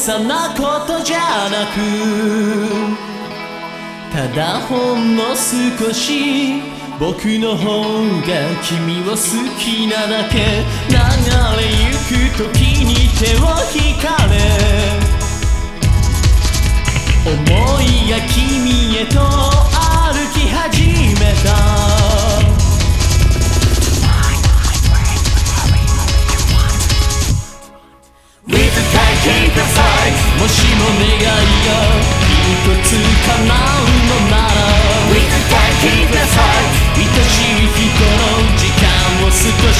さなことじゃなくただほんの少し僕の方が君を好きなだけ。流れゆく時に手を引く。願いが一つ叶うのなら keep the 愛しい人の時間を少し